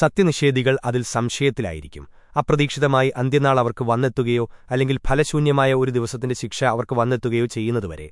സത്യനിഷേധികൾ അതിൽ സംശയത്തിലായിരിക്കും. അപ്രതീക്ഷിതമായി അന്ത്യനാൾ അവർക്ക് വന്നെത്തുകയോ അല്ലെങ്കിൽ ഫലശൂന്യമായ ഒരു ദിവസത്തിന്റെ ശിക്ഷ അവർക്ക് വന്നെത്തുകയോ ചെയ്യുന്നതുവരെ.